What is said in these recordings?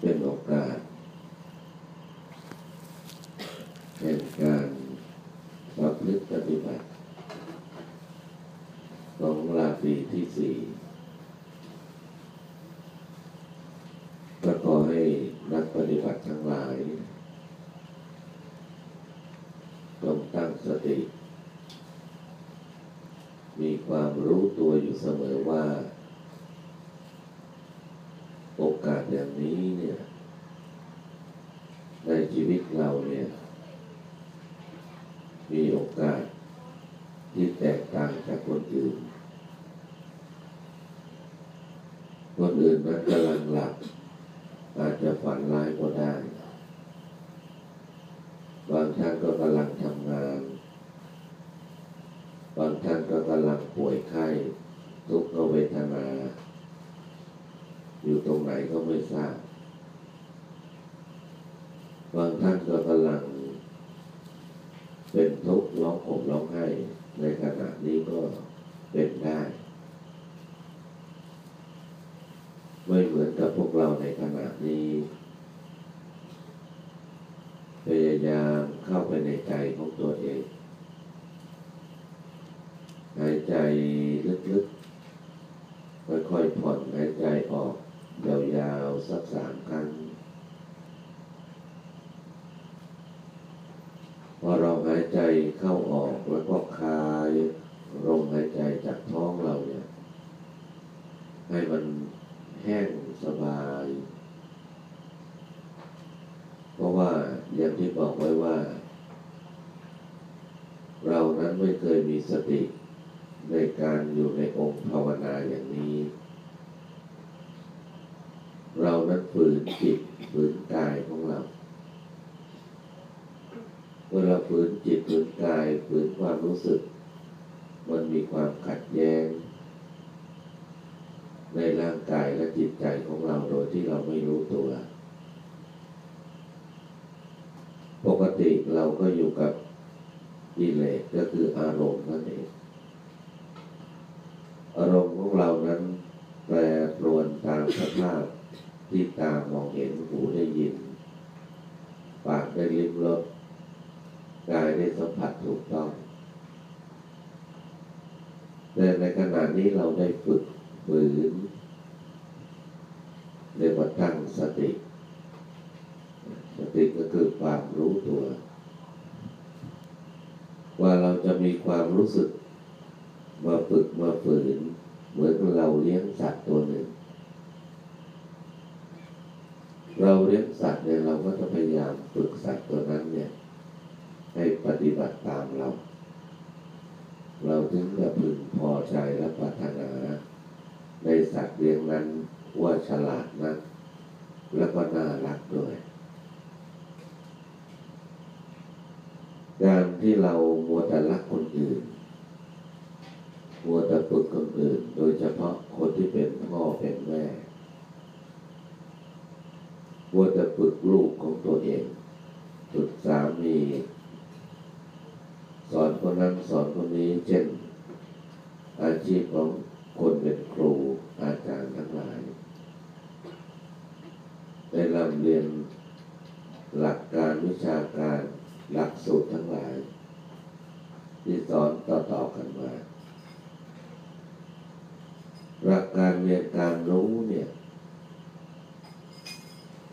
เป็นโอกาสแห่งการประพฤติปฏิบัติของราตรีที่สี่ก็ขอให้นักปฏิบัติทั้งหลายจงตั้งสติ มีความรู้ตัวอยู่เสมอว่า โอกาสอย่างนี้เนี่ย ในชีวิตเราเนี่ย มีโอกาสที่แตกต่างจากคนอื่น คนอื่นนั้นกำลังหลับ อาจจะฝันร้ายก็ได้ บางท่านก็กำลังทำงาน บางท่านก็กำลังป่วยไข้ ทุกขเวทนา อยู่ตรงไหนก็ไม่ทราบ บางท่านก็กำลัง เป็นทุกข์ร้องห่มร้องไห้ ในขณะนี้ก็เป็นได้ ไม่เหมือนกับพวกเราในขณะนี้ พยายามเข้าไปในใจของตัวเอง หายใจลึกๆ ค่อยๆผ่อนหายใจออก ยาวๆ สักสามครั้ง พอเราหายใจเข้าออกแล้วก็คลายลมหายใจจากท้องเราเนี่ย ให้มันแห้งสบาย เพราะว่าอย่างที่บอกไว้ว่า เรานั้นไม่เคยมี สติในการอยู่ในองค์ภาวนาอย่างนี้ เรานั้นฝืนจิตฝืนกายของเรา เมื่อเราฝืนจิตฝืนกายฝืนความรู้สึก มันมีความขัดแย้ง ในร่างกายและจิตใจของเราโดยที่เราไม่รู้ตัว ปกติเราก็อยู่กับ กิเลสก็คืออารมณ์นั่นเอง อารมณ์ของเรานั้น แปรปรวนตามสภาพที่ตามองเห็นหูได้ยิน ปากได้ลิ้มรสกายได้สัมผัสถูกต้องแต่ในขณะนี้เราได้ฝึกฝืนเรียกว่าตั้งสติ สติก็คือความรู้ตัว ว่าเรา จะมีความรู้สึกมาฝึกมาฝืน เหมือนเราเลี้ยงสัตว์ตัวหนึ่ง เราเลี้ยงสัตว์เนี่ยเราก็จะพยายามฝึกสัตว์ตัวนั้นเนี่ย ให้ปฏิบัติตามเรา เราถึงจะพึงพอใจและปรารถนา ในสัตว์เลี้ยงนั้นว่าฉลาดนะแล้วก็น่ารักด้วย การ ที่เรามัวแต่รักคนอื่น มัวแต่ฝึกคนอื่น โดยเฉพาะคนที่เป็นพ่อเป็นแม่ มัวแต่ฝึกลูกของตัวเองฝึกสามี สอนคนนั้นสอนคนนี้ เช่น อาชีพของคนเป็นครูอาจารย์ทั้งหลายได้รำเรียนหลักการวิชาการ หลักสูตรทั้งหลาย ที่สอนต่อๆกันมาหลักการเรียนการรู้เนี่ย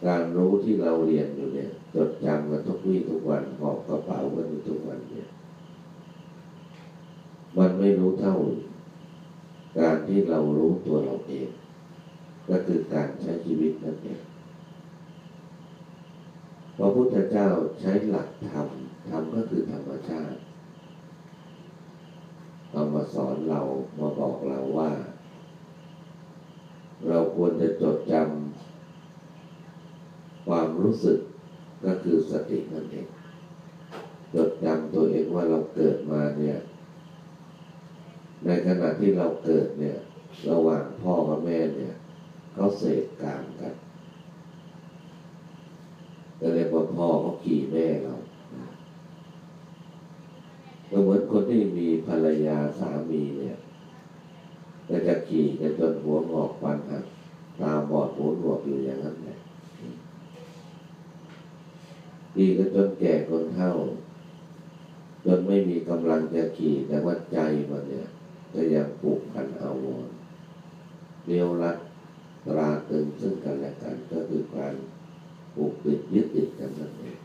การรู้ที่เราเรียนอยู่เนี่ยจดจำกันทุกวี่ทุกวันหอบกระเป๋ากันอยู่ทุกวันเนี่ย มันไม่รู้เท่า การที่เรารู้ตัวเราเอง ก็คือการใช้ชีวิตนั่นเอง พระพุทธเจ้าใช้หลักธรรม ธรรมก็คือธรรมชาติเอามาสอนเรา มาบอกเราว่า เราควรจะจดจำความรู้สึกก็คือสตินั่นเอง จดจำตัวเองว่าเราเกิดมาเนี่ย ในขณะที่เราเกิดเนี่ย ระหว่างพ่อกับแม่เนี่ย เขาเสกกลางกัน ก็เรียกว่าพ่อเขาขี่แม่เราก็เหมือนคนที่มีภรรยาสามีเนี่ยก็จะขี่กันจนหัวงอกฟันหักตาบอดหูหนวกอยู่อย่างนั้นแหละขี่ก็จนแก่คนเฒ่า จนไม่มีกำลังจะขี่แต่ว่าใจมันเนี่ยก็ยังผูกพันเอาวรณ์เลี้ยวรัดตราตึงซึ่งกันและกันก็คือการ ผูกติดยึดติดกันนั่นเอง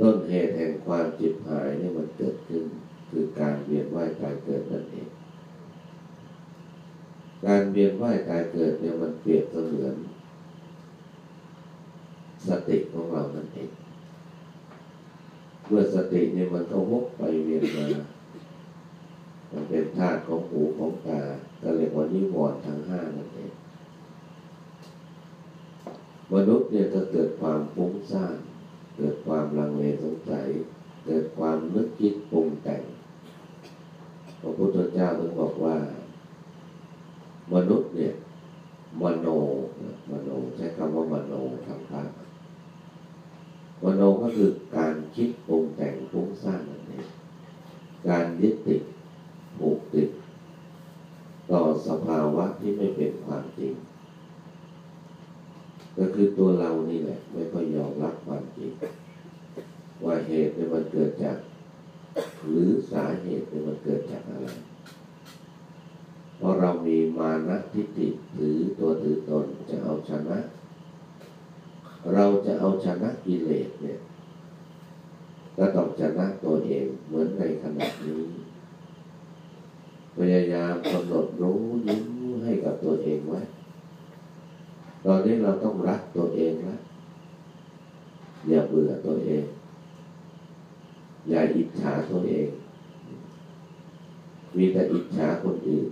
ต้นเหตุแห่งความจิบหายนี่มันเกิดขึ้น คือการเวียนว่ายตายเกิดนั่นเอง การเวียนว่ายตายเกิดเนี่ยมันเปรียบเสมือน สติของเรานั่นเองเมื่อสติเนี่ยมันก็วกไปเวียนมา มันเป็นธาตุของหูของตาก็เรียกว่านิวรณ์ทั้งห้านั่นเอง มนุษย์เนี่ยก็เกิดความฟุ้งซ่านเกิดความลังเลสงสัย เกิดความนึกคิดปรุงแต่งพระพุทธเจ้าถึงบอกว่า มนุษย์เนี่ยมโนมโนใช้คำว่ามโนทางภาคมโนก็คือการคิดปรุงแต่งฟุ้งซ่านนั่นเองการยึดติดผูกติด ต่อสภาวะที่ไม่เป็นความจริง ก็คือตัวเรานี่แหละ ไม่ค่อยยอมรับความจริงว่าเหตุเนี่ยมันเกิดจาก หรือสาเหตุเนี่ยมันเกิดจากอะไร เพราะเรามีมานะทิฏฐิถือตัวถือตนจะเอาชนะ เราจะเอาชนะกิเลสเนี่ยก็ต้องชนะตัวเองเหมือนในขณะนี้พยายามกำหนดรู้ยิ้มให้กับตัวเองไว้ ตอนนี้เราต้องรักตัวเองแล้วอย่าเบื่อตัวเอง อย่าอิจฉาตัวเอง มีแต่อิจฉาคนอื่น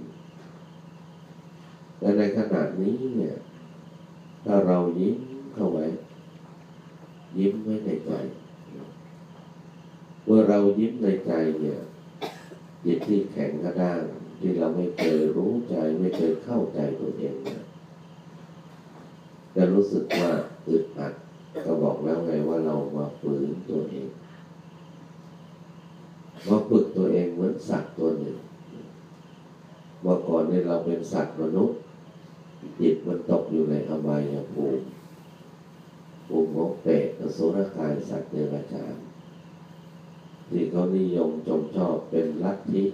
แต่ในขณะนี้เนี่ย ถ้าเรายิ้มเข้าไว้ ยิ้มไว้ในใจ เมื่อเรายิ้มในใจเนี่ยจิตที่แข็งกระด้างที่เราไม่เคยรู้ใจไม่เคยเข้าใจตัวเองเนี่ย จะรู้สึกว่าอึดอัดก็บอกแล้วไงว่าเรามาฝืนตัวเองมาฝึกตัวเองเหมือนสัตว์ตัวหนึ่งเมื่อก่อนเนี่ยเราเป็นสัตว์มนุษย์จิตมันตกอยู่ในอบายภูมิภูมิของเปรตอสุรกายสัตว์เดรัจฉานที่เขานิยมชมชอบเป็นลัทธิ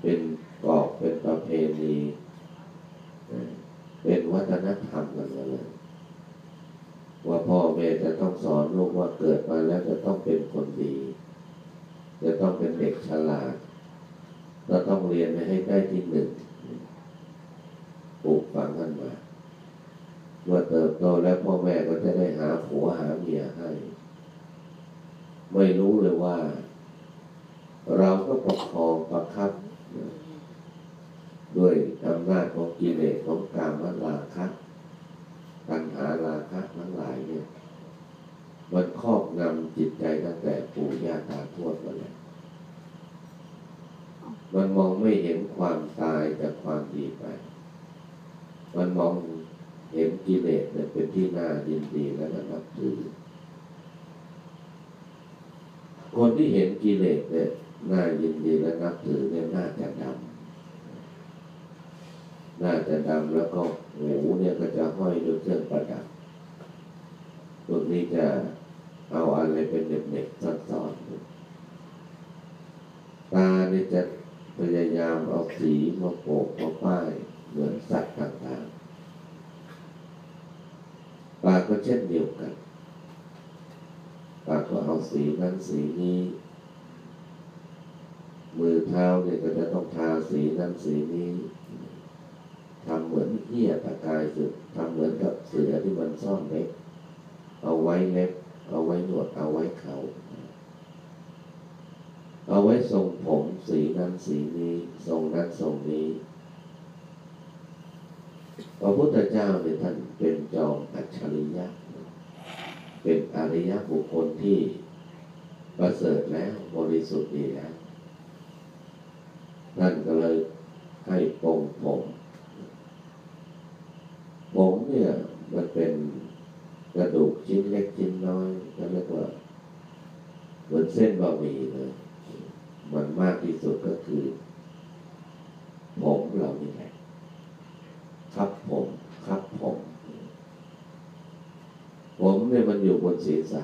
เป็นกรอบเป็นประเพณี เป็นวัฒนธรรมกันเลย ว่าพ่อแม่จะต้องสอนลูกว่าเกิดมาแล้วจะต้องเป็นคนดี จะต้องเป็นเด็กฉลาดเราต้องเรียนให้ได้ที่หนึ่งปลูกฝังกันมา เมื่อเติบโตแล้วพ่อแม่ก็จะได้หาผัวหาเมียให้ ไม่รู้เลยว่า เราก็ปกครองประคับำนาจของกิเลสของกามราคะปัญหาราคะทั้งหลายเนี่ย มันครอบงำจิตใจตั้งแต่ปู่ย่าตาทวดมาแล้วมันมองไม่เห็นความตายจากความดีไป มันมองเห็นกิเลสเนี่ยเป็นที่น่ายินดีและนับถือ คนที่เห็นกิเลสเนี่ยน่ายินดีและนับถือเนี่ยน่าจะดำ น่าจะดำแล้วก็หูเนี่ยก็จะห้อยด้วยเครื่องประดับพวกนี้จะเอาอะไรเป็นเด็กๆซ่อนๆตาเนี่ยจะพยายามเอาสีมาโปกมาป้ายเหมือนสัตว์ต่างๆปากก็เช่นเดียวกันปากก็เอาสีนั้นสีนี้ มือเท้าเนี่ยก็จะต้องทาสีนั้นสีนี้ ทำเหมือนเหี้ยตะกายสึกทำเหมือนกับเสือที่มันซ่อนเล็บเอาไว้เล็บเอาไว้หนวดเอาไว้เขา เอาไว้ทรงผมสีนั้นสีนี้ทรงนั้นทรงนี้พระพุทธเจ้าเนี่ยท่านเป็นจอมอัจฉริยะ เป็นอริยบุคคลที่ประเสริฐแล้วบริสุทธิ์ดีแล้วท่านก็เลยให้ปงผม ผมเนี่ยมันเป็นกระดูกชิ้นเล็กชิ้นน้อยก็เรียกว่า เส้นบะหมี่เลยมันมากที่สุดก็คือ ผมเรานี่แหละครับผมครับผม ผมเนี่ยมันอยู่บนศีรษะ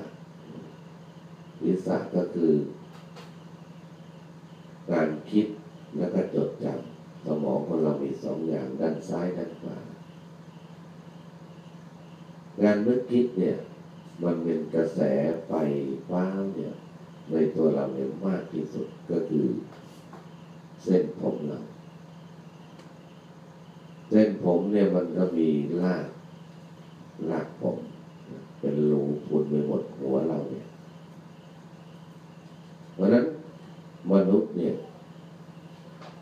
ศีรษะก็คือ การคิดแล้วก็จดจำสมองของเรามีสองอย่างด้านซ้ายด้านขวางานนึกคิดเนี่ย มันเป็นกระแสไฟ ในตัวเราเนี่ยมากที่สุดก็คือเส้นผมเรา เส้นผมเนี่ยมันก็มีรากรากผม เป็นรูพุนไปหมดหัวเราเนี่ย เพราะนั้นมนุษย์เนี่ย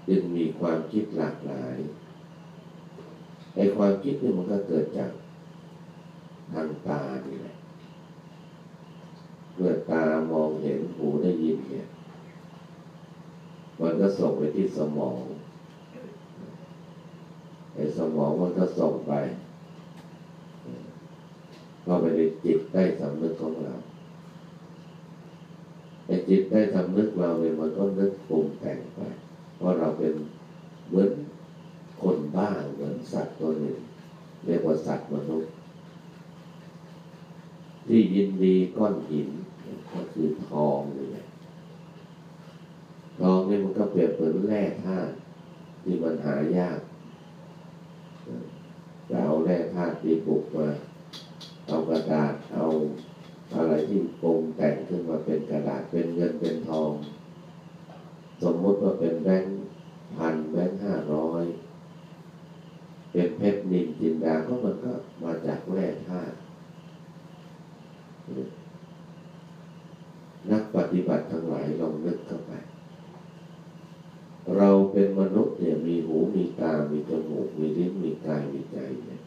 จึงมีความคิดหลากหลายไอ้ความคิดเนี่ยมันก็เกิดจากทางตานี่แหละ เมื่อตามองเห็นหูได้ยินเนี่ย มันก็ส่งไปที่สมองไอ้สมองมันก็ส่งไปเข้าไปในจิตได้สำนึกของเราไอ้จิตได้สำนึกเราเนี่ยมันก็นึกปรุงแต่งไปเพราะเราเป็นเหมือนคนบ้าเหมือนสัตว์ตัวหนึ่งเรียกว่าสัตว์มนุษย์ที่ยินดีก้อนหิน ก็คือทองนี่แหละทองนี่มันก็เปรียบเหมือนแร่ธาตุที่มันหายากจะเอาแร่ธาตุที่ปลูกมาเอากระดาษเอาอะไรที่ปรุงแต่งขึ้นมาเป็นกระดาษเป็นเงินเป็นทอง สมมติว่าเป็นแบงค์พันแบงค์ห้าร้อยเป็นเพชรนินจินดาก็มันก็มาจากแร่ธาตุ นักปฏิบัติทั้งหลายลองนึกเข้าไป เราเป็นมนุษย์เนี่ยมีหูมีตา มีจมูก มีลิ้น มีกาย มีใจเนี่ย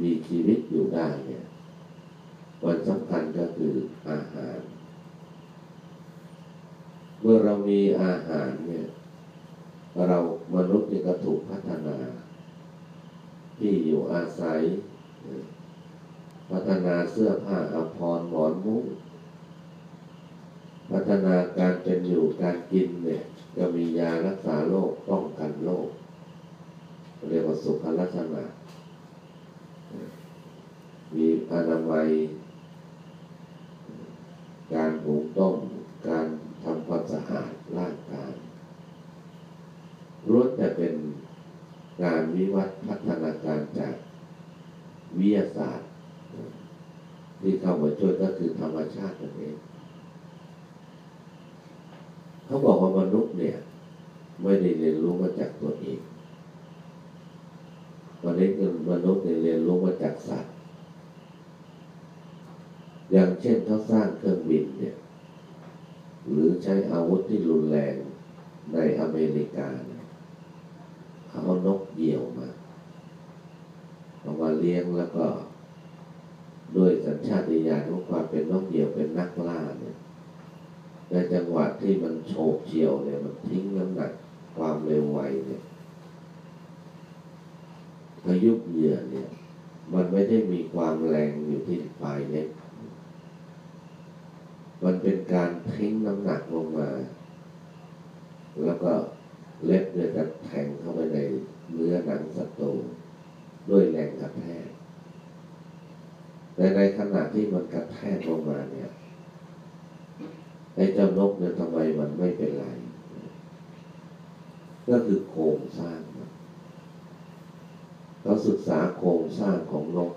มีชีวิตอยู่ได้เนี่ยวันสำคัญก็คืออาหาร เมื่อเรามีอาหารเนี่ย เรามนุษย์เนี่ยก็ถูกพัฒนา ที่อยู่อาศัย พัฒนาเสื้อผ้าอภรณ์หมอนมุ้ง ฒนาการเป็นอยู่การกินเนี่ย ก็มียารักษาโรคป้องกันโรคเรียกว่าสุขลักษณะ มีอนามัย การหุงต้ม การทำความสะอาดร่างกายล้วนแต่เป็นการวิวัฒน์พัฒนาการจากวิทยาศาสตร์ ที่เข้ามาช่วยก็คือธรรมชาตินั่นเอง เขาบอกว่า มนุษย์เนี่ย ไม่ได้เรียนรู้มาจากตัวเองวันนี้คือมนุษย์เนี่ยเรียนรู้มาจากสัตว์ อย่างเช่นเขาสร้างเครื่องบินเนี่ย หรือใช้อาวุธที่รุนแรงในอเมริกาเนี่ยเขาเอานกเหยี่ยวมาเอามาเลี้ยงแล้วก็ ด้วยสัญชาตญาณของความเป็นนกเหยี่ยวเป็นนักล่าเนี่ย ในจังหวะที่มันโฉบเฉี่ยวเนี่ยมันทิ้งน้ำหนักความเร็วไวเนี่ยพายุเหยื่อเนี่ย มันไม่ได้มีความแรงอยู่ที่ปลายเล็บมันเป็นการทิ้งน้ำหนักลงมา แล้วก็เล็บเนี่ยจะแทงเข้าไปในเนื้อหนังศัตรูด้วยแรงกระแทกแต่ในขณะที่มันกระแทกลงมาเนี่ย ไอ้เจ้านกเนี่ยทำไมมันไม่เป็นไร ก็คือโครงสร้างเราศึกษาโครงสร้างของนก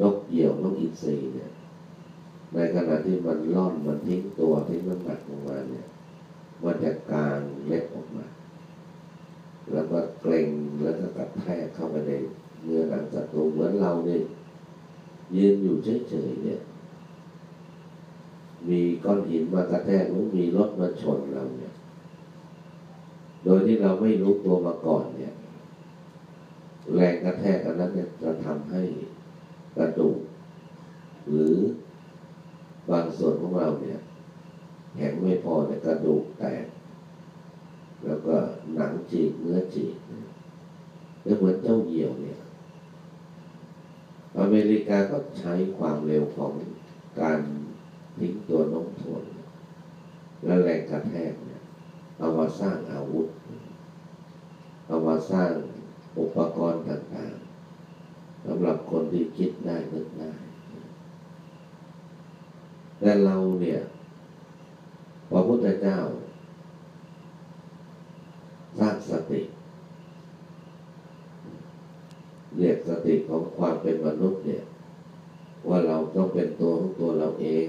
นกเหยี่ยวนกอินทรีเนี่ย ในขณะที่มันล่อนมันทิ้งตัวทิ้งน้ำหนักลงมาเนี่ยมันจะกางเล็บออกมา แล้วก็เกร็งแล้วก็กระแทกเข้าไปในเนื้อหนังศัตรูเหมือนเราเนี่ยยืนอยู่เฉยๆเนี่ย มีก้อนหินมากระแทกหรือมีรถมาชนเราเนี่ย โดยที่เราไม่รู้ตัวมาก่อนเนี่ย แรงกระแทกอันนั้นเนี่ยจะทำให้กระดูกหรือบางส่วนของเราเนี่ยแข็งไม่พอเนี่ยกระดูกแตก แล้วก็หนังจีกเนื้อจีกแล้วเหมือนเจ้าเหยี่ยวเนี่ย อเมริกาก็ใช้ความเร็วของการ ทิ้งตัวน้มถ่วงและแรงกระแทกเนี่ยเอามาสร้างอาวุธ เอามาสร้างอุปกรณ์ต่างๆสำหรับคนที่คิดได้นึกได้ แต่เราเนี่ยพระพุทธเจ้า สร้างสติ เรียกสติของความเป็นมนุษย์เนี่ย ว่าเราต้องเป็นตัวของตัวเราเอง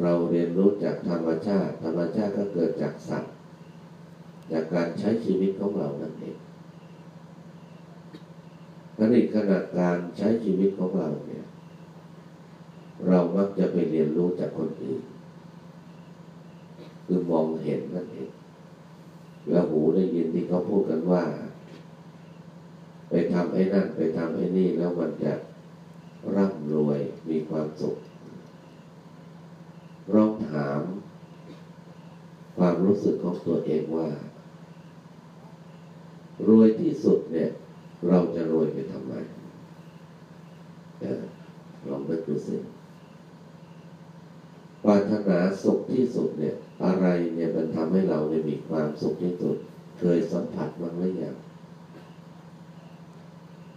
เราเรียนรู้จากธรรมชาติ ธรรมชาติก็เกิดจากสัตว์ จากการใช้ชีวิตของเรานั่นเองขณะขณะการใช้ชีวิตของเราเนี่ย เรามักจะไปเรียนรู้จากคนอื่น คือมองเห็นนั่นเองแล้วหูได้ยินที่เขาพูดกันว่า ไปทำไอ้นั่น ไปทำไอ้นี่แล้วมันจะร่ำรวยมีความสุข ลองถาม ความรู้สึกของตัวเองว่า รวยที่สุดเนี่ย เราจะรวยไปทำไมเออลองนึกดูสิปรารถนาสุขที่สุดเนี่ย อะไรเนี่ยมันทำให้เราเนี่ยมีความสุขที่สุด เคยสัมผัสบ้างหรือยัง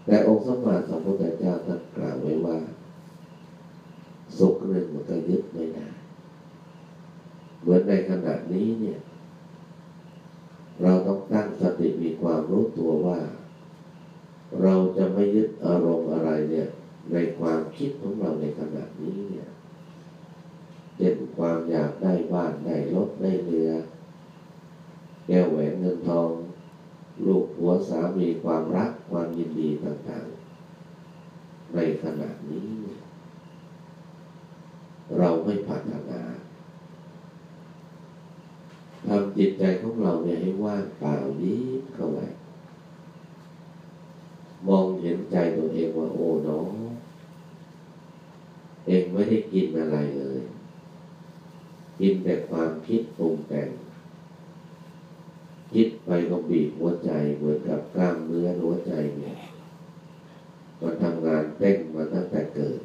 แต่องค์สมมาสัมพุทธเจ้าท่านกล่าวไว้ว่า สุขหนึ่องมันก็ยึดไม่ได้ เหมือนในขณะนี้เนี่ย เราต้องตั้งสติมีความรู้ตัวว่า เราจะไม่ยึดอารมณ์อะไรเนี่ย ในความคิดของเราในขณะนี้เนี่ยเด่นความอยากได้บ้านได้รถได้เรือ แก้วแหวนเงินทอง ลูกผัวสามีความรักความยินดีต่างๆ ในขณะนี้ เราไม่พัฒนา ทำจิตใจของเราเนี่ยให้ว่างเปล่านี้เข้าไว้มองเห็นใจตัวเองว่าโอ้น้องเองไม่ได้กินอะไรเลย กินแต่ความคิดปรุงแต่ง คิดไปก็บีบหัวใจเหมือนกับกล้ามเนื้อหัวใจเนี่ยมันทำงานเต้นมาตั้งแต่เกิด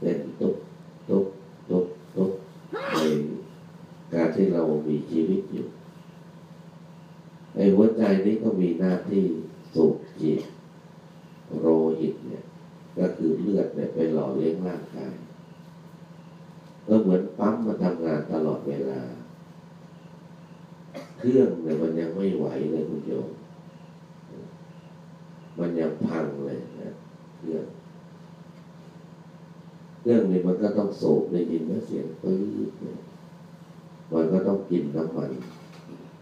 เต้นตุกตุกตุกตุกในการ ที่เรามีชีวิตอยู่ไอ้หัวใจนี้ก็มีหน้าที่สูบจิตโรหิตเนี่ย ก็คือเลือดเนี่ยไปหล่อเลี้ยงร่างกาย ก็เหมือนปั๊มมาทำงานตลอดเวลา เครื่องเนี่ยมันยังไม่ไหวเลยคุณโยมมันยังพังเลยนะเครื่องเรื่องนี้มันก็ต้องสูบในยินเสียงปื๊ดเนี่ย มันก็ต้องกินน้ำมัน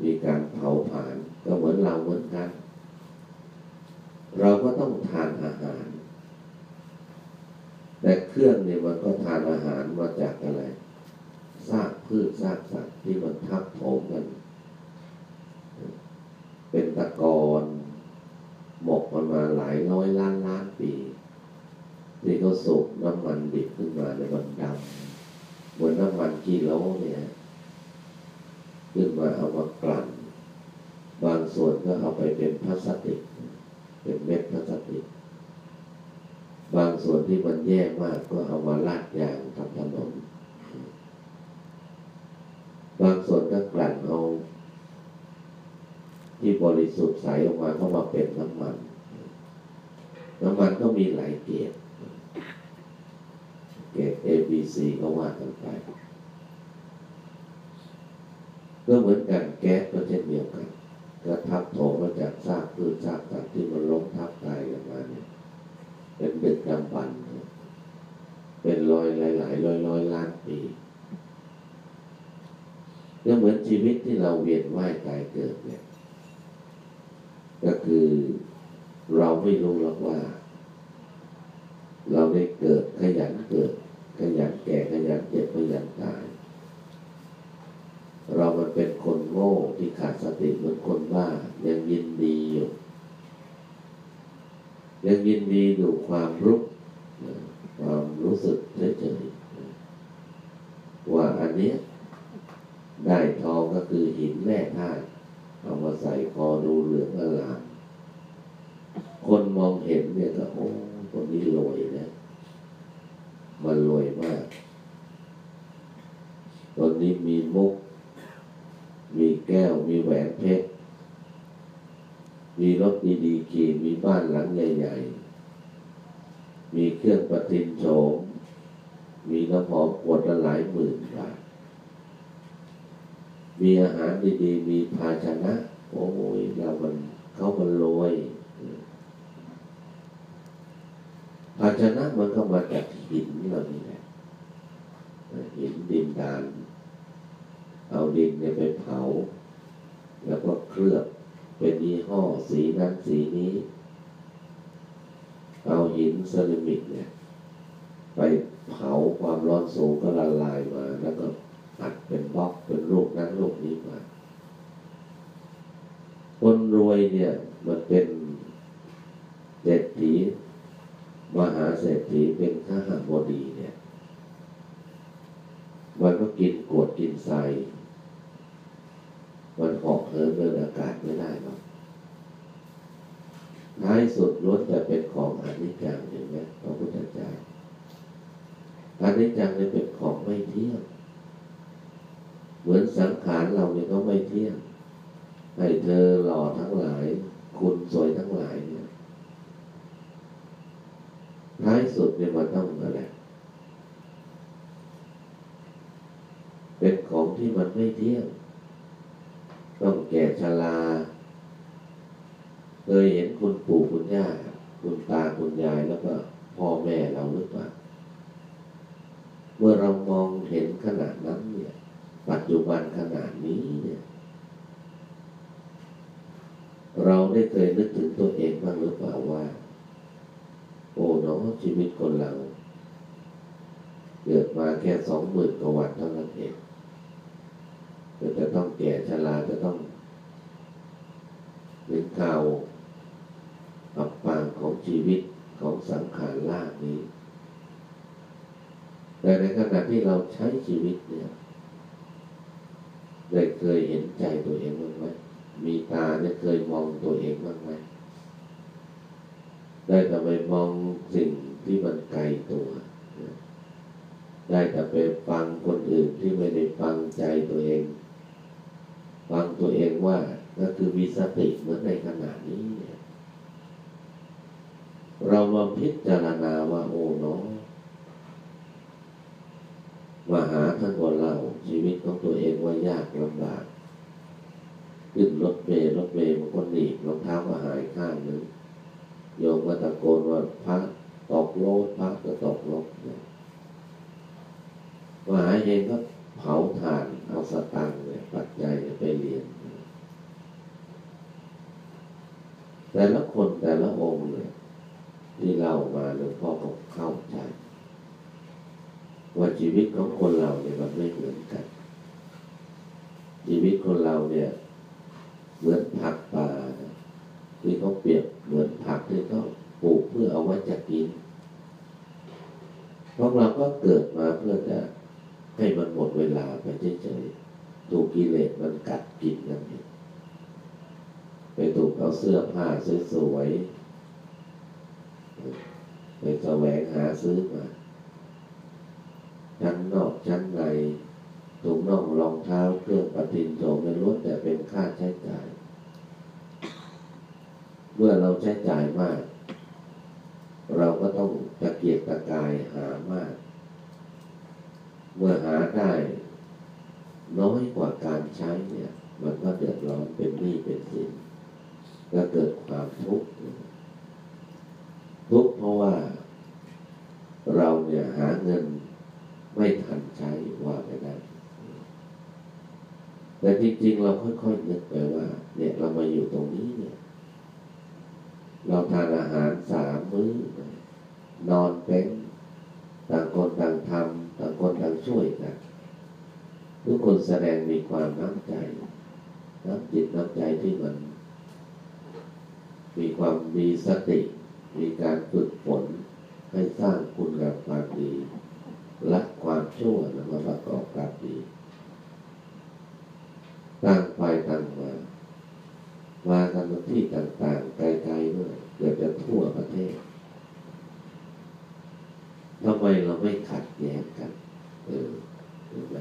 มีการเผาผลาญก็เหมือนเราเหมือนกัน เราก็ต้องทานอาหาร แต่เครื่องเนี่ยมันก็ทานอาหารมาจากอะไรซากพืชซากสัตว์ที่มันทับถมกัน เป็นตะกอนหมกมันมาหลายร้อยล้านล้านปีที่เขาสูบน้ำมันดิบขึ้นมาในมันดำเหมือนน้ำมันกิโลเนี่ย ขึ้นมาเอามากลั่น บางส่วนก็เอาไปเป็นพลาสติก เป็นเม็ดพลาสติก บางส่วนที่มันแย่มากก็เอามาลาดยางทำถนนบางส่วนก็กลั่นเอาที่บริสุทธิ์ใสออกมาเข้ามาเป็นน้ำมัน น้ำมันก็มีหลายเกรดเกรด A B C ก็ว่ากันไป ก็เหมือนกันแก๊สก็เช่นเดียวกันก็ทับโถมมาจากซากพืชซากสัตว์ที่มันล้มทับตายกันมาเนี่ยเป็นดึกดำบรรพ์เป็นรอยหลายหลายร้อยร้อยล้านปีก็เหมือนชีวิตที่เราเวียนว่ายตายเกิดเนี่ย ก็คือเราไม่รู้หรอกว่า เราได้เกิดขยันเกิด ขยันแก่ขยันเจ็บขยันตายเรามันเป็นคนโง่ที่ขาดสติเหมือนคนบ้ายังยินดีอยู่ ยังยินดีดูความรู้ความรู้สึกเฉยๆว่าอันนี้ได้ทองก็คือหินแร่ธาตุเอามาใส่คอดูเหลืองอลาม คนมองเห็นเนี่ยก็โอ้คนนี้รวยนะมันรวยมากตอนนี้มีมุกมีแก้ว มีแหวนเพชร มีรถดีๆขี่ มี บ้านหลังใหญ่ ๆ มีเครื่องประทินโฉมมมีน้ำหอมขวดละหลายหมื่นบาท มีอาหารดีๆ มีภาชนะ โอ้ยเรามันเขามันรวยภาชนะมันก็มาจากหินเรานี่แหละหินดินดาน เอาดินเนี่ยไปเผา แล้วก็เคลือบเป็นยี่ห้อสีนั้นสีนี้ เอาหินเซรามิกเนี่ย ไปเผาความร้อนสูงก็ละลายมา แล้วก็อัดเป็นบล็อกเป็นรูปนั้นรูปนี้มา คนรวยเนี่ย มันเป็นเศรษฐีมหาเศรษฐีเป็นข้าหาบดีเนี่ยมันก็กินกวดกินทรายมันหอกเหินเดินอากาศไม่ได้หรอก ท้ายสุดล้วนแต่เป็นของอนิจจังเห็นไหมพระพุทธเจ้าอนิจจังเนี่ยเป็นของไม่เที่ยง เหมือนสังขารเราเนี่ยก็ไม่เที่ยงให้เธอหล่อทั้งหลาย คุณสวยทั้งหลายเนี่ยท้ายสุดเนี่ยมันต้องอะไรเป็นของที่มันไม่เที่ยง ต้องแก่ชราเคยเห็น คุณปู่คุณย่าคุณตาคุณยายแล้วก็พ่อแม่เราหรือเปล่าเมื่อเรามองเห็นขนาดนั้นเนี่ย ปัจจุบันขนาดนี้เนี่ย เราได้เคยนึกถึงตัวเองบ้างหรือเปล่าว่า โอ้เนาะชีวิตคนเรา เกิดมาแค่สองหมื่นกว่าวันเท่านั้นเองจะต้องแก่ชราจะต้องเป็นข่าวอับปางของชี วิตของสังขารล่างนี้ แต่ในขณะที่เราใช้ชีวิตเนี่ยได้เคยเห็นใจตัวเองบ้างไหมมีตาได้เคยมองตัวเองบ้างไหมได้แต่ไปมองสิ่งที่มันไกลตัว ได้แต่ไปฟังคนอื่นที่ไม่ได้ฟังใจตัวเอง ฟังตัวเองว่าก็คือมีสติเหมือนในขณะนี้เนี่ย เรามาพิจารณาว่าโอ้เนาะมาหาท่านว่าเราชีวิตของตัวเองว่ายากลำบากขึ้นรถเมล์รถเมล์มันก็หนีบรองเท้าก็หายข้างหนึ่งโยมก็ตะโกนว่าพระตกโลดพระก็ตกรถเนี่ยมหาเองก็เผาถ่านเอาสตังค์เนี่ยปัจจัยไปเรียน แต่ละคนแต่ละองค์เนี่ย ที่เล่ามาหลวงพ่อก็เข้าใจว่าชีวิตของคนเราเนี่ยมันไม่เหมือนกัน ชีวิตคนเราเนี่ย เหมือนผักป่าที่เขาเปรียบเหมือนผักที่เขาปลูกเพื่อเอาไว้จะกินพวกเราก็เกิดมาเพื่อจะให้มันหมดเวลาไปเฉยๆถูกกิเลสมันกัดกินกันเองไปถูกเอาเสื้อผ้าสวยๆ ไปแสวงหาซื้อมาชั้นนอกชั้นในถุงน่องรองเท้าเครื่องปฏินโสมในรถแต่เป็นค่าใช้จ่าย เมื่อเราใช้จ่ายมาก เราก็ต้องตะเกียกตะกายหามาก เมื่อหาได้ น้อยกว่าการใช้เนี่ย มันก็เดือดร้อนเป็นหนี้เป็นสินก็เกิดความทุกข์ ทุกข์เพราะว่า เราเนี่ยหาเงินไม่ทันใช้ว่าไปได้แต่จริงๆ เราค่อยๆนึกไปว่า เนี่ยเรามาอยู่ตรงนี้เนี่ย เราทานอาหารสามมื้อ นอนเป็นต่างคนต่างทำต่างคนต่างช่วยกันทุกคนแสดงมีความน้ำใจน้ำจิตน้ำใจที่มัน มีความมีสติ มีการฝึกฝนให้สร้างคุณงามความดีละความชั่วนะมาประกอบกับดีต่างไปต่างมา มากันที่ต่างๆไกลๆด้วยเกือบจะทั่วประเทศทำไมเราไม่ขัดแย้งกัน เออเห็นไหม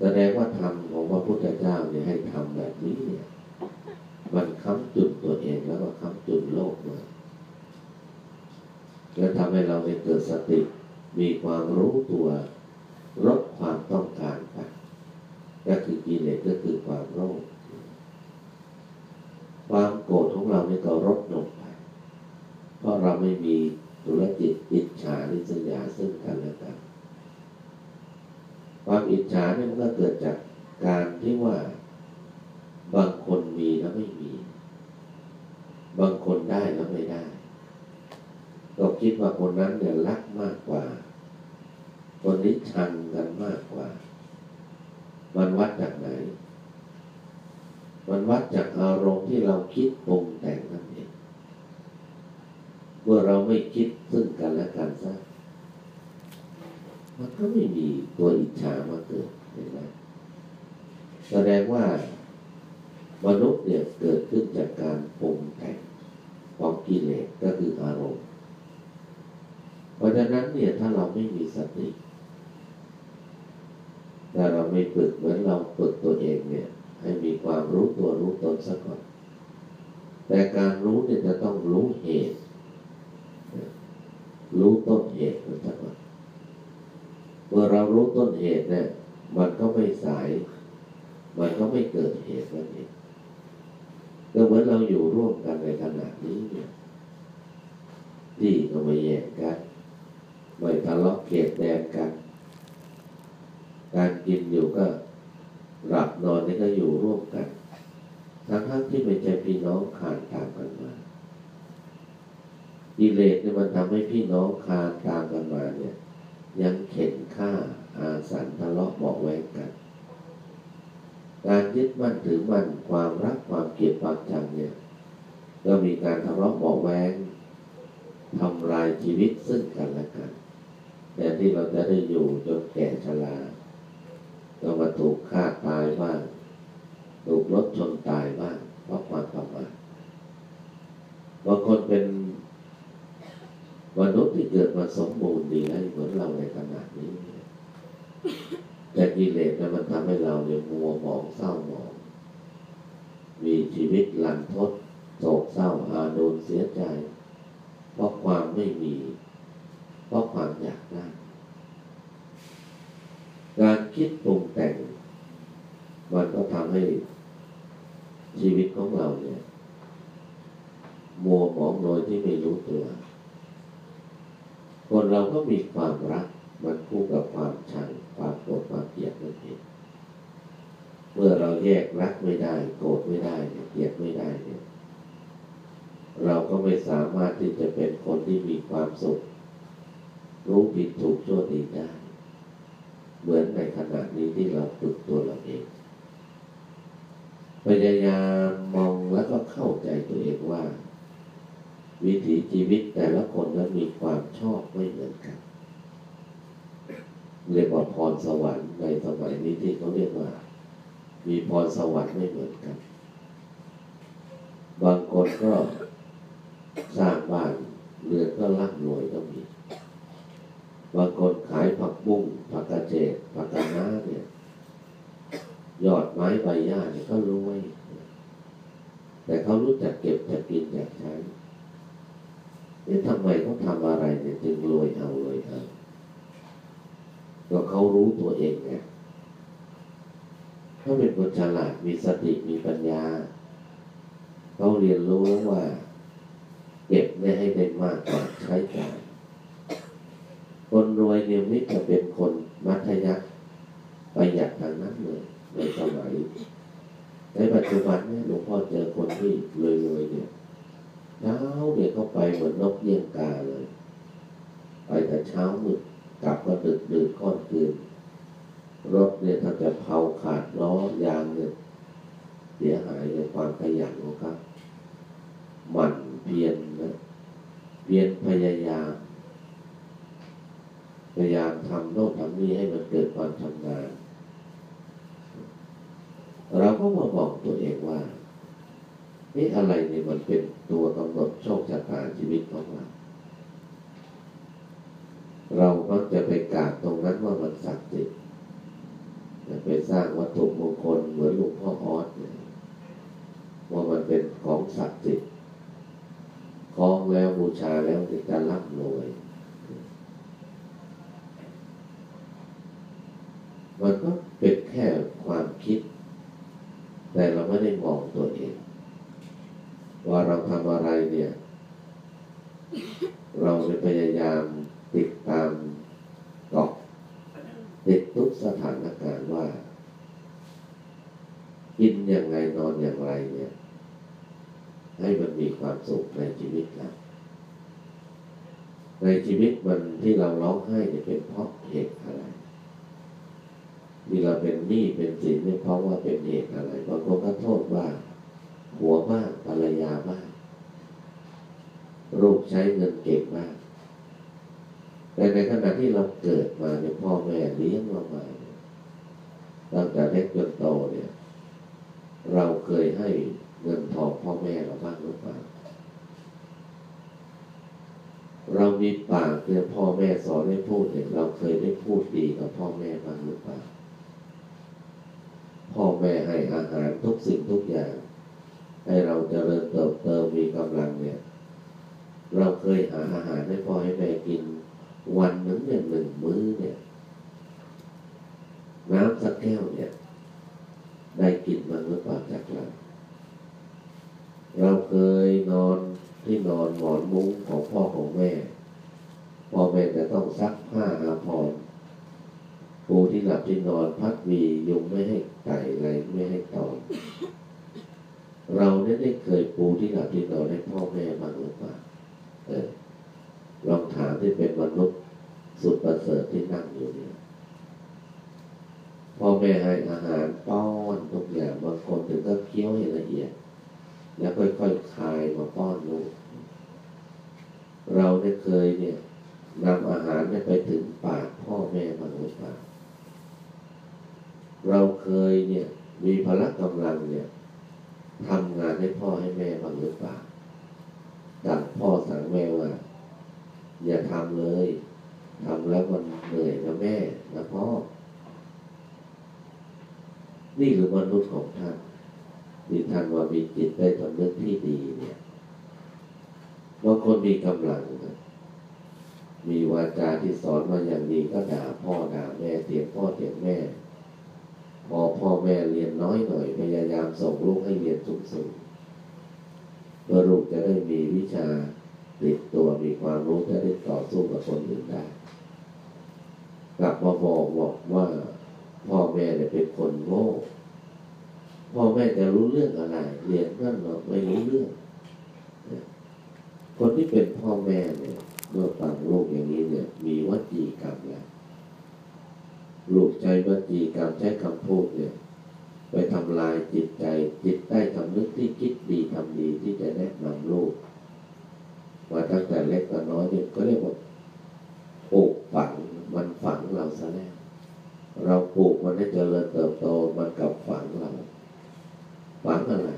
แสดงว่าธรรมของพระพุทธเจ้าเนี่ยให้ทำแบบนี้เนี่ย มันค้ำจุด ตัวเองแล้วก็ค้ำจุดโลกมาแล้วทำให้เราได้เกิดสติ มีความรู้ตัวลดความต้องการไปก็คือกิเลสก็คือความโลภความโกรธของเราเนี่ยก็ลดลงไป เพราะเราไม่มีธุรกิจอิจฉาริษยาซึ่งกันและกัน ความอิจฉาเนี่ยมันก็เกิดจากการที่ว่าบางคนมีแล้วไม่มี บางคนได้แล้วไม่ได้เราคิดว่าคนนั้นเนี่ยรักมากกว่า คนนี้ชังกันมากกว่า มันวัดจากไหน มันวัดจากอารมณ์ที่เราคิดปรุงแต่งนั่นเอง เมื่อเราไม่คิดซึ่งกันและกันซะมันก็ไม่มีตัวอิจฉามาเกิดเห็นไหมแสดงว่ามนุษย์เนี่ยเกิดขึ้นจากการปรุง กิเลสก็คืออารมณ์ เพราะฉะนั้นเนี่ยถ้าเราไม่มีสติถ้าเราไม่ฝึกเหมือนเราฝึกตัวเองเนี่ย ให้มีความรู้ตัวรู้ตนซะก่อน แต่การรู้เนี่ยจะต้องรู้เหตุ รู้ต้นเหตุมันซะก่อนเมื่อเรารู้ต้นเหตุเนี่ย มันก็ไม่สาย มันก็ไม่เกิดเหตุนั่นเอง ก็เหมือนเราอยู่ร่วมกันในขณะนี้เนี่ยที่ก็ไม่แยกกัน ไม่ทะเลาะเกลียดแดนกัน การกินอยู่ก็หลับนอนนี่ก็อยู่ร่วมกัน ทั้งทั้งที่ไม่ใช่พี่น้องขานตามกันมากิเลสเนี่ยมันทำให้พี่น้องคานตามกันมาเนี่ย ยังเข็นฆ่าอาสันทะเลาะเบาแวงกัน การยึดมั่นถือมั่นความรักความเกลียดความชังเนี่ยก็มีการทะเลาะเบาแวงทำลายชีวิตซึ่งกันและกันแต่ที่เราจะได้อยู่จนแก่ชราก็มาถูกฆ่าตายบ้างถูกรถชนตายบ้างเพราะความประมาทบางคนเป็นมนุษย์ที่เกิดมาสมบูรณ์ดีแล้วเหมือนเราในขณะนี้ แต่กิเลสนะมันทำให้เราเนี่ยมัวหมองเศร้าหมอง มีชีวิตหลันทดโศกเศร้าอาโดนเสียใจ เพราะความไม่มี เพราะความอยากได้ การคิดปรุงแต่ง มันก็ทำให้ชีวิตของเราเนี่ย มัวหมองโดยที่ไม่รู้ตัว คนเราก็มีความรัก มันคู่กับความชังความโกรธความเกลียดนั่นเองเมื่อเราแยกรักไม่ได้ โกรธไม่ได้เนี่ยเกลียดไม่ได้เนี่ย เราก็ไม่สามารถที่จะเป็นคนที่มีความสุข รู้ผิดถูกชั่วดีได้ เหมือนในขณะนี้ที่เราฝึกตัวเราเองพยายามมองแล้วก็เข้าใจตัวเองว่า วิถีชีวิตแต่ละคนนั้นมีความชอบไม่เหมือนกัน เรียกว่าพรสวรรค์ในสมัยนี้ที่เขาเรียกว่า มีพรสวรรค์ไม่เหมือนกัน บางคนก็สร้างบ้านเรือนก็ร่ำรวยก็มี บางคนขายผักบุ้งผักกระเจดผักกะน้าเนี่ย ยอดไม้ใบหญ้าเนี่ยก็รวยแต่เขารู้จักเก็บจักกินจักใช้นี่ทำไมเขาทำอะไรเนี่ยจึงรวยเอารวยเอา ก็เขารู้ตัวเองไงเขาเป็นคนฉลาดมีสติมีปัญญา เขาเรียนรู้ว่า เก็บไม่ให้ได้มากกว่าใช้จ่ายคนรวยเนี่ยนี่จะเป็นคนมัธยัสถ์ประหยัดทางนั้นเลยในสมัยในปัจจุบันเนี่ยหลวงพ่อเจอคนที่รวยๆเนี่ยเช้าเนี่ยเขาไปเหมือนนกเยี่ยงกาเลย ไปแต่เช้ามืด กลับก็ดึกดื่นค่อนคืนรถเนี่ยถ้าจะเผาขาดล้อยางเนี่ยเสียหายในความขยันของเขาหมั่นเพียรนะเพียรพยายาม พยายามทำโน่นทำนี่ให้มันเกิดความชำนาญเราก็มาบอกตัวเองว่านี่อะไรเนี่ยมันเป็นตัวกำหนดโชคชะตาชีวิตของเรา เราก็จะไปกราบตรงนั้นว่ามันศักดิ์สิทธิ์จะไปสร้างวัตถุมงคลเหมือนหลวงพ่อออสเนี่ยว่ามันเป็นของศักดิ์สิทธิ์คล้องแล้วบูชาแล้วจะร่ำรวยมันก็เป็นแค่ความคิด แต่เราไม่ได้มองตัวเอง ว่าเราทำอะไรเนี่ย เราพยายาม ติดตามเกาะติดทุกสถานการณ์ว่า กินอยังไงนอนอย่างไรเนี่ย ให้มันมีความสุขในชีวิตเราในชีวิตมันที่เราร้องไห้เนี่ยเป็นเพราะเหตุอะไรที่เราเป็นหนี้เป็นสินเนี่ยเพราะว่าเป็นเหตุอะไรบางคนก็โทษว่าหัวบ้างภรรยาบ้างลูกใช้เงินเก็บบ้าง แต่ในขณะที่เราเกิดมาเนี่ยพ่อแม่เลี้ยงเรามาเนี่ยตั้งแต่เล็กจนโตเนี่ย เราเคยให้เงินทองพ่อแม่เราบ้างหรือเปล่าเรามีปากเนี่ยพ่อแม่สอนให้พูดเนี่ยเราเคยได้พูดดีกับพ่อแม่บ้างหรือเปล่าพ่อแม่ให้อาหารทุกสิ่งทุกอย่าง ให้เราเจริญเติบโตมีกำลังเนี่ย เราเคยหาอาหารให้พ่อให้แม่กิน วันนึ่งเนี่ยหนึ่งมื้อเนี่ยน้ำสักแก้วเนี่ย ได้กินมันหรือเปล่าจากเราเราเคยนอนที่นอนหมอนมุ้งของพ่อของแม่ พ่อแม่จะต้องซักผ้าอาภรณ์ปูที่หลับที่นอนพัดวียุงไม่ให้ไก่อะไรไม่ให้ตอมเราเนี่ยได้เคยปูที่หลับที่นอนให้พ่อแม่บ้างหรือเปล่าเออ ลองถามที่เป็นมนุษย์สุดประเสริฐที่นั่งอยู่เนี่ยพ่อแม่ให้อาหารป้อนทุกอย่างบางคนถึงก็เคี้ยวให้ละเอียด แล้วค่อยๆคายมาป้อนลูกเราได้เคยเนี่ยนำอาหารไปถึงปากพ่อแม่บ้างหรือเปล่าเราเคยเนี่ยมีพละกำลังเนี่ยทำงานให้พ่อให้แม่บ้างหรือเปล่าสั่งพ่อสั่งแม่ว่า อย่าทำเลยทำแล้วมันเหนื่อยนะแม่นะพ่อ นี่คือมนุษย์ของท่านที่ท่านว่ามีจิตได้สำนึกที่ดีเนี่ยบางคนมีกำลังนะมีวาจาที่สอนมาอย่างดีก็ด่าพ่อด่าแม่เถียงพ่อเถียงแม่ พอพ่อแม่เรียนน้อยหน่อย พยายามส่งลูกให้เรียนสูงสูงเพื่อลูกจะได้มีวิชา ติดตัวมีความรู้จะได้ต่อสู้กับคนอื่นได้ กลับมาบอกบอกว่าพ่อแม่เนี่ยเป็นคนโง่พ่อแม่จะรู้เรื่องอะไร เรียนนั่นหรอกไม่รู้เรื่อง คนที่เป็นพ่อแม่เนี่ยเมื่อฟังลูกอย่างนี้เนี่ย มีวัจีกรรมแล้วลูกใช้วจีกรรมใช้คำพูดเนี่ย ไปทำลายจิตใจ จิตใต้ทำนึกที่คิดดีทำดีที่จะแนะนำลูก มาตั้งแต่เล็กก็น้อยเนี่ยก็เรียกว่าปลูกฝังมันฝังเราซะแล้ว เราปลูกมันให้เจริญเติบโตมันกับฝังเรา ฝังอะไร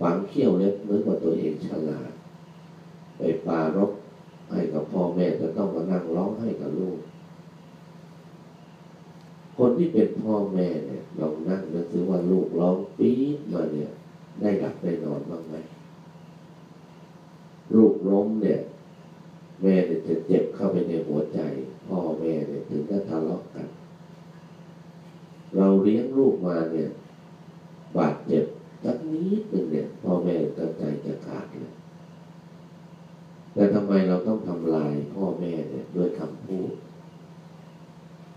ฝังเขี้ยวเล็บนึกว่าตัวเองฉลาด ไปปารบให้กับพ่อแม่จะต้องมานั่งร้องให้กับลูก คนที่เป็นพ่อแม่เนี่ยลองนั่งนึกถึงว่าลูกร้องปี๊ดมาเนี่ย ได้หลับได้นอนบ้างไหม ลูกล้มเนี่ย แม่เนี่ยจะเจ็บเข้าไปในหัวใจ พ่อแม่เนี่ยถึงจะทะเลาะกัน เราเลี้ยงลูกมาเนี่ย บาดเจ็บสักนิดหนึ่งเนี่ยพ่อแม่ก็ใจจะขาดเลยแต่ทำไมเราต้องทำลายพ่อแม่เนี่ยด้วยคำพูด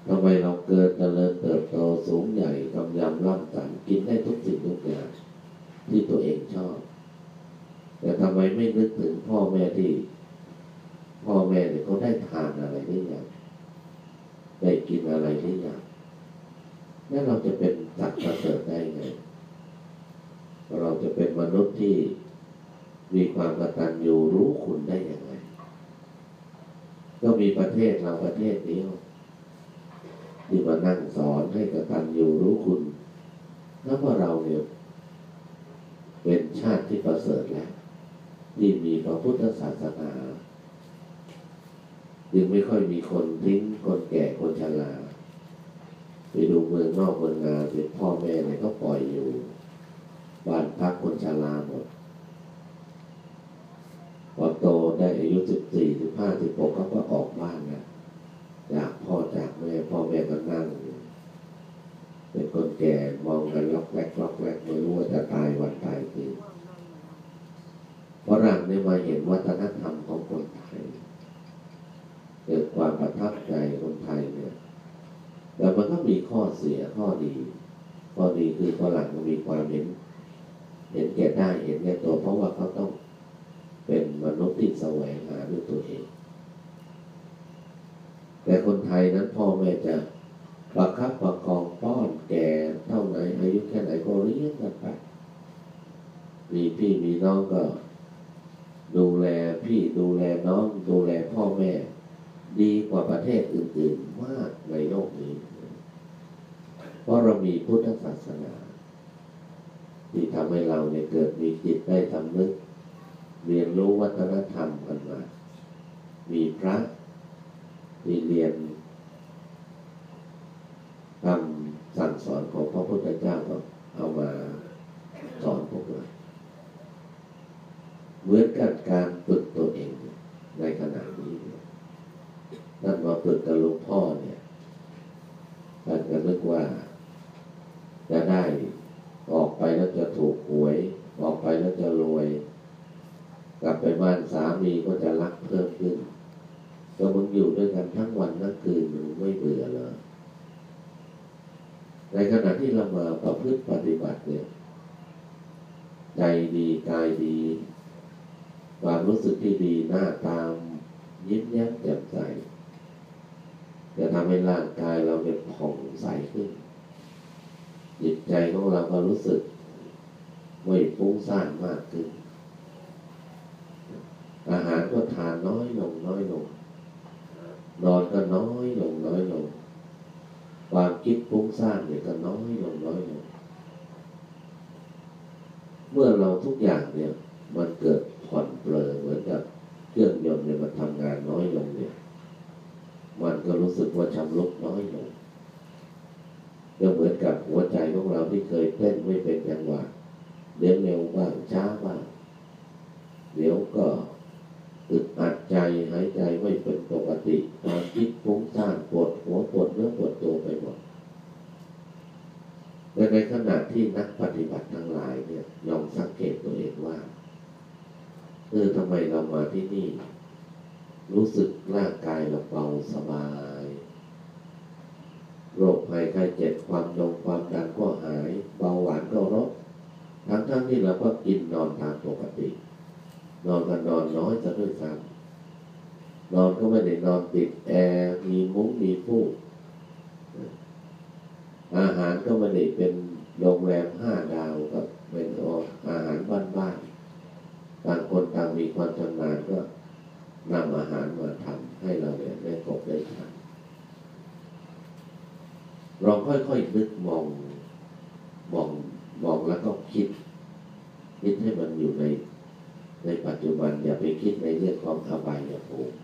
ทำไมเราเกิดเจริญเติบโตสูงใหญ่กำยำร่ำสันกินได้ทุกสิ่งทุกอย่างที่ตัวเองชอบ แต่ทำไมไม่นึกถึงพ่อแม่ที่ พ่อแม่เนี่ยเขาได้ทานอะไรได้ยังได้กินอะไรได้ยังแล้วเราจะเป็นสัตว์ประเสริฐได้ไง เราจะเป็นมนุษย์ที่มีความกตัญญูรู้คุณได้ยังไง ก็มีประเทศเราประเทศเดียวที่มานั่งสอนให้กตัญญูรู้คุณ แล้วว่าเราเนี่ยเป็นชาติที่ประเสริฐแล้ว ยิ่งมีพระพุทธศาสนายังไม่ค่อยมีคนทิ้งคนแก่คนชราไปดูเมืองนอกเมืองนาเป็นพ่อแม่เนี่ก็ปล่อยอยู่ บ้านพักคนชราหมดพอโตได้อายุสิบสี่สิบห้าสิบหกเขาก็ออกบ้านนะจากพ่อจากแม่พ่อแม่ก็นั่ง เป็นคนแก่มองกันล็อกแรกล็อกแรก มาเห็นวัฒนธรรมของคนไทยเกิดความประทับใจคนไทยเนี่ยแต่มันก็มีข้อเสียข้อดีข้อดีคือฝรั่งมันมีความเห็น เห็นแก่ได้เห็นแก่ตัว เพราะว่าเขาต้องเป็นมนุษย์ที่แสวงหาด้วยตัวเอง แต่คนไทยนั้นพ่อแม่จะประคับประคองป้อนแก่เท่าไหนอายุแค่ไหนก็เลี้ยงกันไปมีพี่มีน้องก็ ดูแลพี่ดูแลน้องดูแลพ่อแม่ ดีก ว่าประเทศอื่นๆมากในโลกนี้ เพราะเรามีพุทธศาสนา ที่ทำให้เราเนี่ยเกิดมีจิตได้ทำนึก เรียนรู้วัฒนธรรมกันมา มีพระที่เรียนคำสั่งสอนของพระพุทธเจ้าก็เอามาสอนพวกเราเหมือนกันการฝึกตัวเองในขณะนี้ท่านมาฝึกกับหลวงพ่อเนี่ยท่านก็นึกว่า จะได้ออกไปแล้วจะถูกหวย ออกไปแล้วจะรวย กลับไปบ้านสามีก็จะรักเพิ่มขึ้นก็มึงอยู่ด้วยกันทั้งวันทั้งคืนมึงไม่เบื่อเลยในขณะที่เรามาประพฤติปฏิบัติเนี่ยใจดีกายดีความรู้สึกที่ดีหน้าตามยิ้มแย้มแจ่มใสจะทำให้ร่างกายเราเนี่ยผ่องใสขึ้น จิตใจของเราก็รู้สึกไม่ฟุ้งซ่านมากขึ้น อาหารก็ทานน้อยลงน้อยลง นอนก็น้อยลงน้อยลง ความคิดฟุ้งซ่านเนี่ยก็น้อยลงน้อยลง เมื่อเรา ทุกอย่างเนี่ย มันเกิดผ่อนเปลอเหมือนกับเครื่องยนต์เนี่ยมันทำงานน้อยลงเนี่ย มันก็รู้สึกว่าชำรุดน้อยลงก็เหมือนกับหัวใจของเราที่เคยเต้นไม่เป็นจังหวะเดี๋ยวเร็วบ้างช้าบ้างเดี๋ยวก็อึดอัดใจหายใจไม่เป็นปกติความคิดฟุ้งซ่านปวดหัวปวดเนื้อปวดตัวไปหมดแต่ในขณะที่นักปฏิบัติทั้งหลายเนี่ยลองสังเกตตัวเองว่าเออทำไมเรามา ที่นี่ รู้สึกร่างกายเราเบาสบาย โรคภัยไข้เจ็บความดงความดันก็หาย เบาหวานก็ลดทั้งทั้งที่เราก็กินนอนตามปกติ นอนกันนอนน้อยจะด้วยซ้ำนอนก็ไม่ได้นอนติดแอร์มีมุ้งมีฟูกอาหารก็ไม่ได้เป็นโรงแรมห้าดาวกับเป็นอาหารบ้านๆ ต่างคนต่างมีความชำนาญก็นำอาหารมาทำให้เราเนี่ยได้กบได้ทานเราค่อยๆนึกมองมองมองแล้วก็คิด คิดให้มันอยู่ใน ในปัจจุบันอย่าไปคิดในเรื่องของอบายภูมิ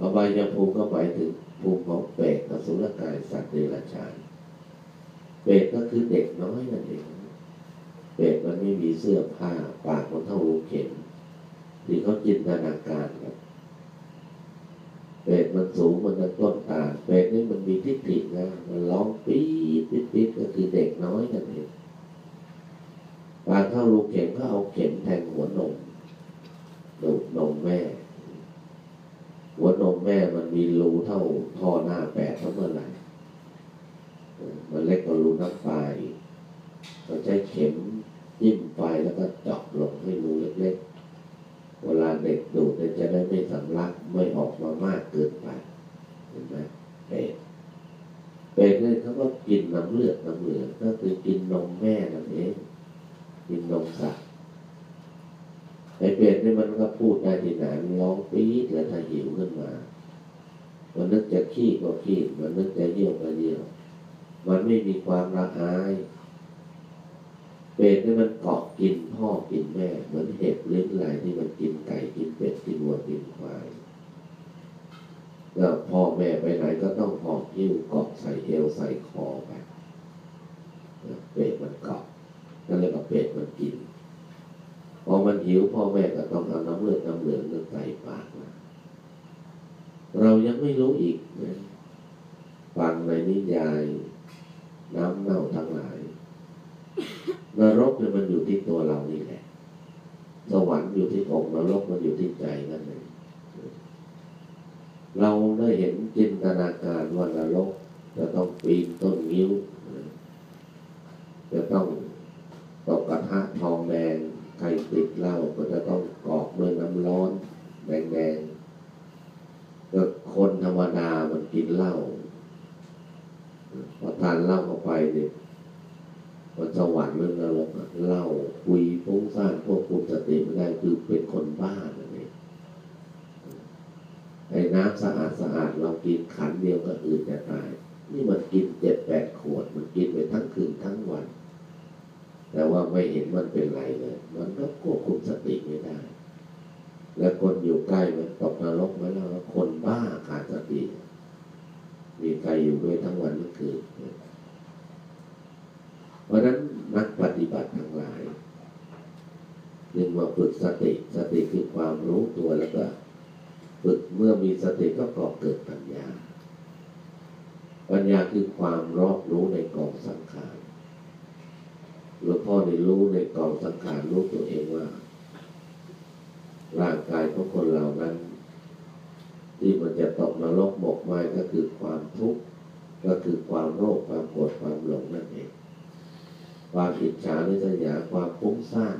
อบายภูมิก็หมายถึงภูมิของเปรตอสุรกายสัตว์เดรัจฉานเปรตก็คือเด็กน้อยนั่นเอง เปรตมันไม่มีเสื้อผ้าปากมันเท่ารูเข็มที่เขาจินตนาการครับเปรตมันสูงมันต้นตาเปรตนี่มันมีทิฏฐินะมันร้องปี๊ดปี๊ดปี๊ดก็คือเด็กน้อยนั่นเองปากเท่ารูเข็มก็เอาเข็มแทงหัวนมดูดนมแม่ หัวนมแม่มันมีรูเท่าท่อหน้าแปดเท่าเมื่อไหร่มันเล็กกว่ารูน้ำไฟเราใช้เข็ม จิ้มไฟแล้วก็เจาะลงให้รูเล็กๆ เวลาเด็กดูดจะได้ไม่สำลักไม่ออกมามากเกินไป เห็นไหมเป็ดเป็ดเนี่ยเขาก็กินน้ำเลือดน้ำเหลืองก็คือกินนมแม่นั่นเองกินนมสัตว์ไอเป็ดนี่มันก็พูดได้ที่ไหนมันร้องปี๊ดแล้วถ้าหิวขึ้นมา มันนึกจะขี้ก็ขี้มันนึกจะเยี่ยวก็เยี่ยว มันไม่มีความระอาย เป็ดนี่มันเกาะกินพ่อกินแม่ เหมือนเห็บลิ้นไหลที่มันกินไก่กินเป็ดกินวัวกินควายแล้วพ่อแม่ไปไหนก็ต้องหอบยิ้วเกาะใส่เอวใส่คอไปเป็ดมันเกาะนั่นเรียกว่าเป็ดมันกินพอมันหิวพ่อแม่ก็ต้องเอาน้ำเลือดน้ำเหลืองนั่นใส่ปากมาเรายังไม่รู้อีกนะฟังในนิยาย น้ำเน่าทั้งหลาย นรกเนี่ยมันอยู่ที่ตัวเรานี่แหละ สวรรค์อยู่ที่อกนรกมันอยู่ที่ใจนั่นเองเราได้เห็นจินตนาการว่านรกจะต้องปีนต้นงิ้ว จะต้องตกกระทะทองแดงใครติดเหล้าก็จะต้องกอกด้วยน้ำร้อนแดงๆก็คนธรรมดามันกินเหล้าพอทานเหล้าเข้าไปเนี่ย มันสวรรค์เรื่องนรกอะเล้าคุยฟุ้งซ่านควบคุมสติไม่ได้คือเป็นคนบ้านั่นเองไอ้น้ำสะอาดสะอาดเรากินขันเดียวก็อื่นจะตาย นี่มันกินเจ็ดแปดขวด มันกินไปทั้งคืนทั้งวัน แต่ว่าไม่เห็นมันเป็นไรเลย มันก็ควบคุมสติไม่ได้ และคนอยู่ใกล้มันตกนรกไหมล่ะว่าคนบ้าขาดสติ มีใครอยู่ด้วยทั้งวันทั้งคืน เพราะนั้นนักปฏิบัติทั้งหลายจึงมาฝึกสติสติคือความรู้ตัวแล้วก็ฝึกเมื่อมีสติก็ก่อเกิดปัญญา ปัญญาคือความรอบรู้ในกองสังขารหลวงพ่อได้รู้ในกองสังขารรู้ตัวเองว่า ร่างกายของคนเหล่านั้น ที่มันจะตกนรกหมกไหมก็คือความทุกข์ก็คือความโรคความโกรธความหลงนั่นเอง ความอิจฉาริษยาความฟุ้งซ่าน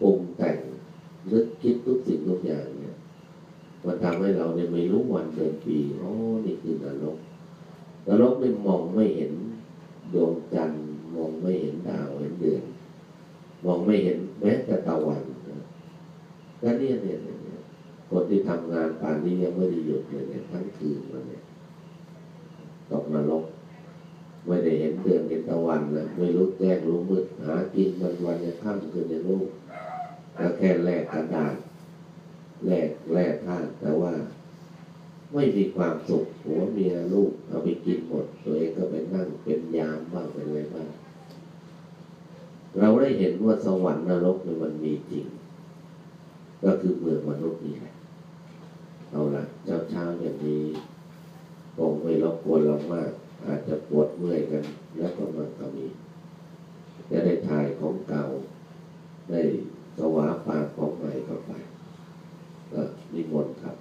ปรุงแต่งนึกคิดทุกสิ่งทุกอย่างเนี่ยมันทำให้เราเนี่ยไม่รู้วันเดือนปีอ๋อนี่คือนรกนรกนี่มองไม่เห็นดวงจันทร์มองไม่เห็นดาวเห็นเดือน มองไม่เห็นแม้แต่ตะวันก็เนี่ยเนี่ยนเนี่ยคนที่ทำงานป่านนี้ยังไม่ได้หยุดเลยเนี่ยทั้งคืนมันเนี่ยตกนรก ไม่ได้เห็นเดือนเห็นตะวันนะไม่รู้แจ้งรู้มืดหากินวันวันจะค่ำคืนในลูกแล้วแค่แลกกระดาษแลกแลกท่านแต่ว่า ไม่มีความสุขหัวเมียลูกเอาไปกินหมด ตัวเองก็ไปนั่งเป็นยามบ้างเป็นอะไรบ้างเราได้เห็นว่าสวรรค์นรกมันมีจริง ก็คือเมืองมนุษย์นี่แหละเอาละเช้าเช้าๆอย่างนี้คงไม่รบกวนเรามาก อาจจะปวดเมื่อยกัน แล้วก็มาก็มีจะได้ถ่ายของเก่า ได้สวาปากของใหม่เข้าไปก็นิมนต์ครับ